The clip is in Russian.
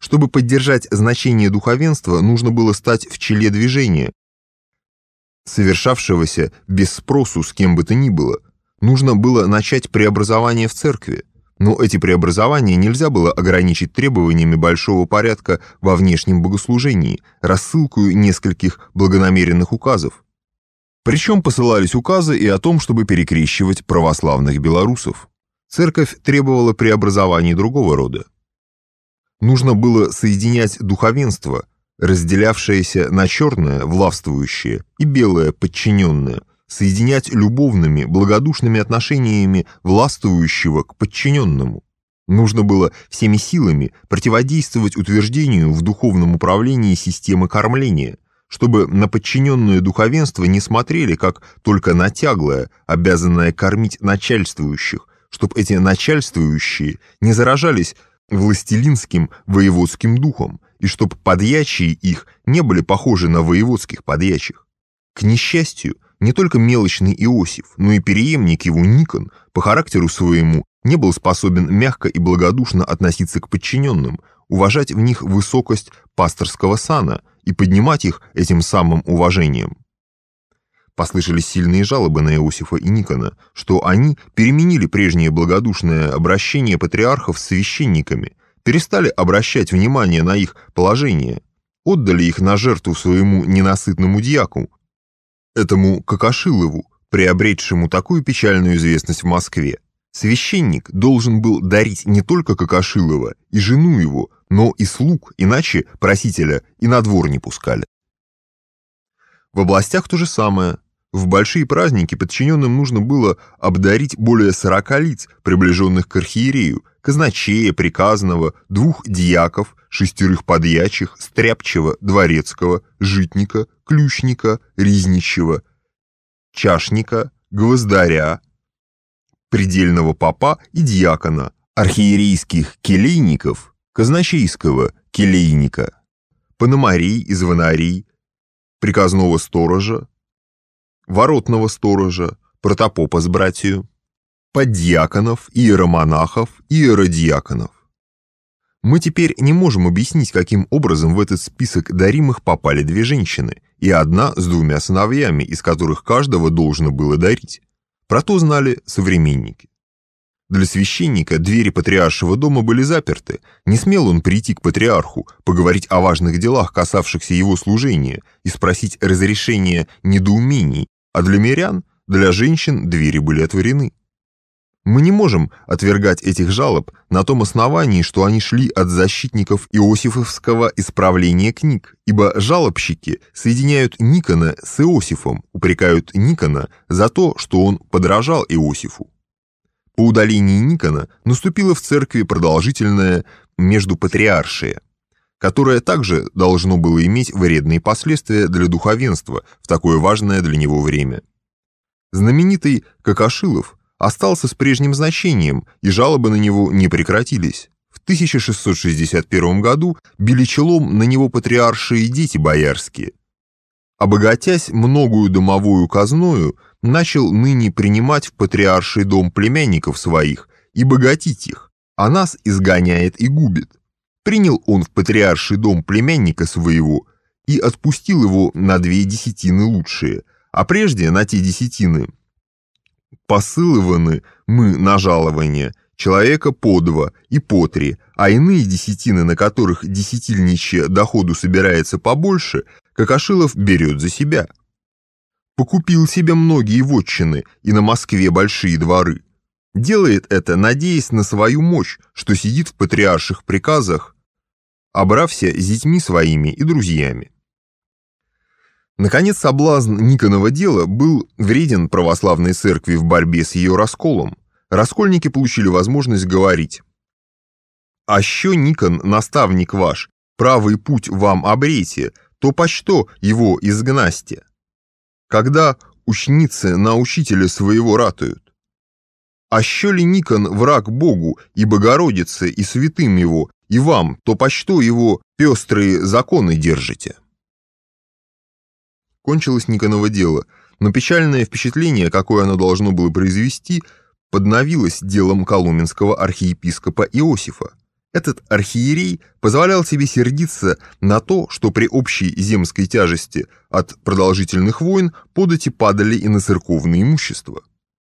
Чтобы поддержать значение духовенства, нужно было стать в челе движения, совершавшегося без спросу с кем бы то ни было. Нужно было начать преобразование в церкви. Но эти преобразования нельзя было ограничить требованиями большого порядка во внешнем богослужении, рассылкою нескольких благонамеренных указов. Причем посылались указы и о том, чтобы перекрещивать православных белорусов. Церковь требовала преобразований другого рода. Нужно было соединять духовенство, разделявшееся на черное, властвующее, и белое, подчиненное, соединять любовными, благодушными отношениями властвующего к подчиненному. Нужно было всеми силами противодействовать утверждению в духовном управлении системы кормления, чтобы на подчиненное духовенство не смотрели как только на тяглое, обязанное кормить начальствующих, чтобы эти начальствующие не заражались властелинским воеводским духом, и чтобы подьячие их не были похожи на воеводских подьячих. К несчастью, не только мелочный Иосиф, но и переемник его Никон по характеру своему не был способен мягко и благодушно относиться к подчиненным, уважать в них высокость пасторского сана и поднимать их этим самым уважением. Послышались сильные жалобы на Иосифа и Никона, что они переменили прежнее благодушное обращение патриархов с священниками, перестали обращать внимание на их положение, отдали их на жертву своему ненасытному дьяку, этому Какашилову, приобретшему такую печальную известность в Москве. Священник должен был дарить не только Какашилова и жену его, но и слуг, иначе просителя и на двор не пускали. В областях то же самое. В большие праздники подчиненным нужно было обдарить более сорока лиц, приближенных к архиерею, казначея, приказного, двух дьяков, шестерых подьячих, стряпчего, дворецкого, житника, ключника, ризничего, чашника, гвоздаря, предельного попа и дьякона, архиерейских келейников, казначейского келейника, пономарей и звонарей, приказного сторожа, воротного сторожа, протопопа с братью, поддьяконов, иеромонахов, иеродиаконов. Мы теперь не можем объяснить, каким образом в этот список даримых попали две женщины, и одна с двумя сыновьями, из которых каждого должно было дарить. Про то знали современники. Для священника двери патриаршего дома были заперты, не смел он прийти к патриарху, поговорить о важных делах, касавшихся его служения, и спросить разрешения недоумений, а для мирян, для женщин двери были отворены. Мы не можем отвергать этих жалоб на том основании, что они шли от защитников иосифовского исправления книг, ибо жалобщики соединяют Никона с Иосифом, упрекают Никона за то, что он подражал Иосифу. По удалении Никона наступило в церкви продолжительное междупатриаршие, которое также должно было иметь вредные последствия для духовенства в такое важное для него время. Знаменитый Какашилов – остался с прежним значением, и жалобы на него не прекратились. В 1661 году били челом на него патриаршие дети боярские. Обогатясь многую домовую казною, начал ныне принимать в патриарший дом племянников своих и богатить их, а нас изгоняет и губит. Принял он в патриарший дом племянника своего и отпустил его на две десятины лучшие, а прежде на те десятины посылываны мы на жалование человека по два и по три, а иные десятины, на которых десятильничье доходу собирается побольше, Какашилов берет за себя. Покупил себе многие вотчины и на Москве большие дворы. Делает это, надеясь на свою мощь, что сидит в патриарших приказах, обрався с детьми своими и друзьями. Наконец, соблазн Никонова дела был вреден православной церкви в борьбе с ее расколом. Раскольники получили возможность говорить «А що Никон, наставник ваш, правый путь вам обрете, то по что его изгнасте? Когда ученицы на учителя своего ратуют? А що ли Никон враг Богу и Богородице и святым его, и вам, то по что его пестрые законы держите?» Кончилось Никоново дело, но печальное впечатление, какое оно должно было произвести, подновилось делом коломенского архиепископа Иосифа. Этот архиерей позволял себе сердиться на то, что при общей земской тяжести от продолжительных войн подати падали и на церковное имущество.